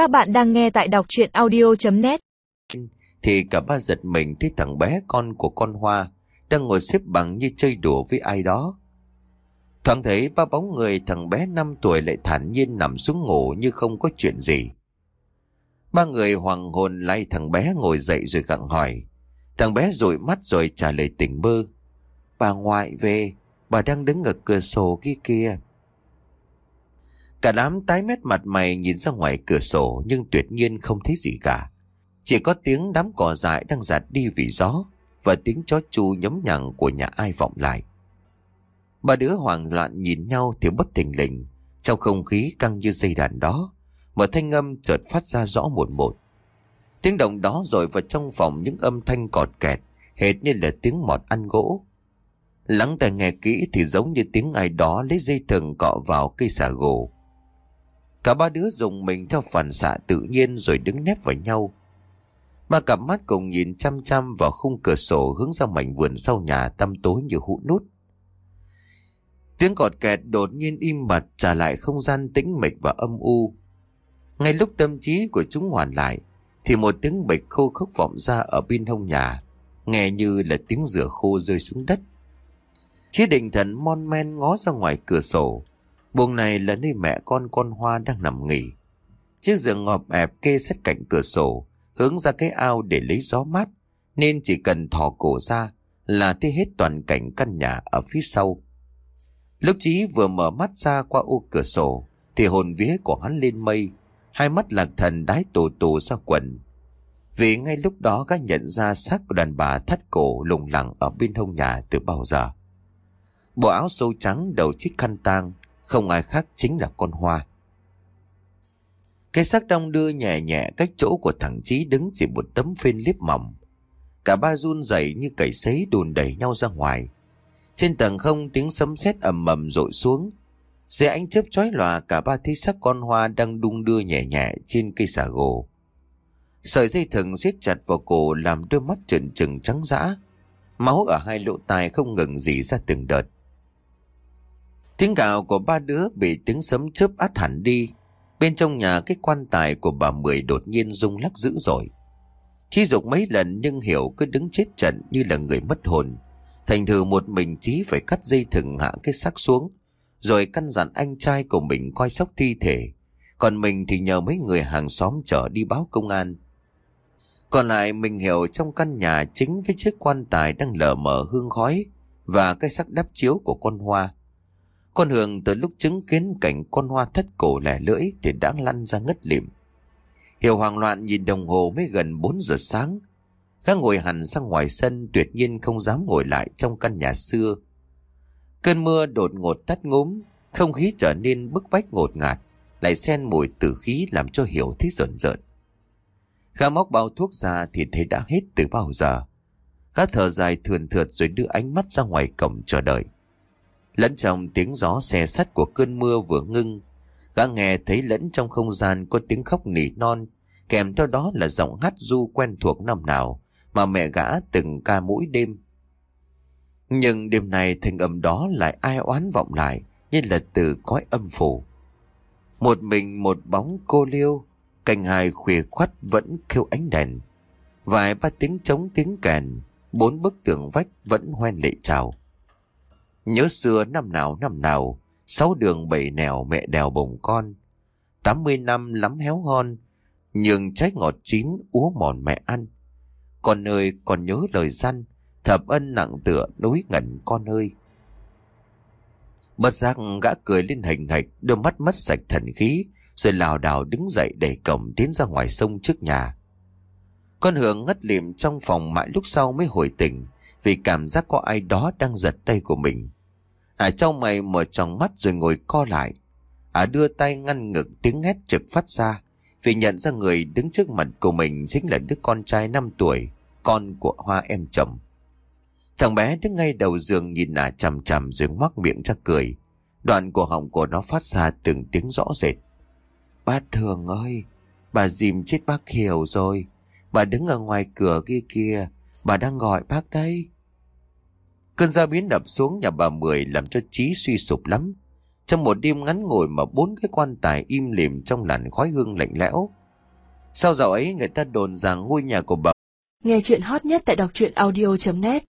Các bạn đang nghe tại đọc chuyện audio.net Thì cả ba giật mình thấy thằng bé con của con Hoa đang ngồi xếp bằng như chơi đùa với ai đó. Thoáng thấy ba bóng người thằng bé 5 tuổi lại thản nhiên nằm xuống ngủ như không có chuyện gì. Ba người hoàng hồn lay thằng bé ngồi dậy rồi gặng hỏi. Thằng bé rụi mắt rồi trả lời tỉnh bơ. Bà ngoại về, bà đang đứng ở cửa sổ kia kia. Cả đám tái mét mặt mày nhìn ra ngoài cửa sổ nhưng tuyệt nhiên không thấy gì cả. Chỉ có tiếng đám cỏ dại đang giạt đi vì gió và tiếng chó chu nhấm nhằng của nhà ai vọng lại. Ba đứa hoảng loạn nhìn nhau thì bất thình lình. Trong không khí căng như dây đàn đó, mà thanh âm chợt phát ra rõ một một. Tiếng động đó rồi vào trong phòng những âm thanh cọt kẹt, hệt như là tiếng mọt ăn gỗ. Lắng tai nghe kỹ thì giống như tiếng ai đó lấy dây thừng cọ vào cây xà gỗ. Cả ba đứa dùng mình theo phản xạ tự nhiên rồi đứng nép vào nhau. Ba cặp mắt cùng nhìn chăm chăm vào khung cửa sổ hướng ra mảnh vườn sau nhà tăm tối như hũ nút. Tiếng cọt kẹt đột nhiên im bặt trả lại không gian tĩnh mịch và âm u. Ngay lúc tâm trí của chúng hoàn lại, thì một tiếng bịch khô khốc vọng ra ở bên hông nhà, nghe như là tiếng rửa khô rơi xuống đất. Chí định thần mon men ngó ra ngoài cửa sổ, buồng này là nơi mẹ con con Hoa đang nằm nghỉ. Chiếc giường ngọp ẹp kê sát cạnh cửa sổ, hướng ra cái ao để lấy gió mát, nên chỉ cần thò cổ ra là thấy hết toàn cảnh căn nhà ở phía sau. Lúc Chí vừa mở mắt ra qua ô cửa sổ, thì hồn vía của hắn lên mây, hai mắt lạc thần đái tù tù ra quần. Vì ngay lúc đó gã nhận ra xác của đàn bà thắt cổ lùng lẳng ở bên hông nhà từ bao giờ. Bộ áo sâu trắng đầu chiếc khăn tang, không ai khác chính là con hoa. Cái xác đông đưa nhẹ nhẹ cách chỗ của thằng Chí đứng chỉ một tấm phên liếp mỏng. Cả ba run rẩy như cầy sấy đùn đẩy nhau ra ngoài. Trên tầng không tiếng sấm sét ầm ầm rội xuống. Dưới ánh chớp chói lòa, cả ba thấy xác con hoa đang đung đưa nhẹ nhẹ trên cây xà gồ. Sợi dây thừng siết chặt vào cổ làm đôi mắt trừng trừng trắng dã. Máu ở hai lỗ tai không ngừng dì ra từng đợt. Tiếng gào của ba đứa bị tiếng sấm chớp át hẳn đi. Bên trong nhà, cái quan tài của bà Mười đột nhiên rung lắc dữ dội. Chi dục mấy lần nhưng hiểu cứ đứng chết trận như là người mất hồn. Thành thử một mình Chí phải cắt dây thừng hạ cái xác xuống. Rồi căn dặn anh trai của mình coi sóc thi thể. Còn mình thì nhờ mấy người hàng xóm chở đi báo công an. Còn lại mình hiểu trong căn nhà chính với chiếc quan tài đang lờ mờ hương khói và cái sắc đắp chiếu của con hoa. Con Hường từ lúc chứng kiến cảnh con hoa thất cổ lẻ lưỡi thì đã lăn ra ngất lịm. Hiểu hoang loạn nhìn đồng hồ mới gần 4 giờ sáng. Gã ngồi hẳn sang ngoài sân tuyệt nhiên không dám ngồi lại trong căn nhà xưa. Cơn mưa đột ngột tắt ngốm không khí trở nên bức bách ngột ngạt, lại xen mùi tử khí làm cho Hiểu thấy rợn rợn. Gã móc bao thuốc ra thì thấy đã hết từ bao giờ. Gã thở dài thườn thượt rồi đưa ánh mắt ra ngoài cổng chờ đợi. Lẫn trong tiếng gió xe sắt của cơn mưa vừa ngưng, gã nghe thấy lẫn trong không gian có tiếng khóc nỉ non, kèm theo đó là giọng hát du quen thuộc năm nào mà mẹ gã từng ca mỗi đêm. Nhưng đêm này thành âm đó lại ai oán vọng lại như là từ cõi âm phủ. Một mình một bóng cô liêu, cành hài khuya khoắt vẫn kêu ánh đèn. Vài ba tiếng trống tiếng kèn, bốn bức tường vách vẫn hoen lệ trào. Nhớ xưa năm nào năm nào, sáu đường bảy nẻo mẹ đèo bồng con. Tám mươi năm lắm héo hon, nhường trái ngọt chín úa mòn mẹ ăn. Con ơi còn nhớ lời dân, thập ân nặng tựa núi ngẩn con ơi. Bất giác gã cười lên hình hạch, đôi mắt mất sạch thần khí, rồi lào đảo đứng dậy đẩy cổng tiến ra ngoài sông trước nhà. Con Hường ngất liệm trong phòng mãi lúc sau mới hồi tỉnh, vì cảm giác có ai đó đang giật tay của mình hải trong mày mở tròn mắt rồi ngồi co lại. Ả đưa tay ngăn ngực tiếng hét trực phát ra, vì nhận ra người đứng trước mặt của mình chính là đứa con trai 5 tuổi, con của Hoa em chồng. Thằng bé đứng ngay đầu giường nhìn Ả chằm chằm rồi ngoác miệng ra cười. Đoạn của họng của nó phát ra từng tiếng rõ rệt. Bác Thường ơi, bà dìm chết bác Hiểu rồi. Bà đứng ở ngoài cửa kia kia, bà đang gọi bác đây. Cơn gia biến đập xuống nhà bà Mười làm cho trí suy sụp lắm. Trong một đêm ngắn ngồi mà bốn cái quan tài im lìm trong làn khói hương lạnh lẽo, Sau dạo ấy người ta đồn rằng ngôi nhà của bà Nghe chuyện hot nhất tại đọc truyện audio.net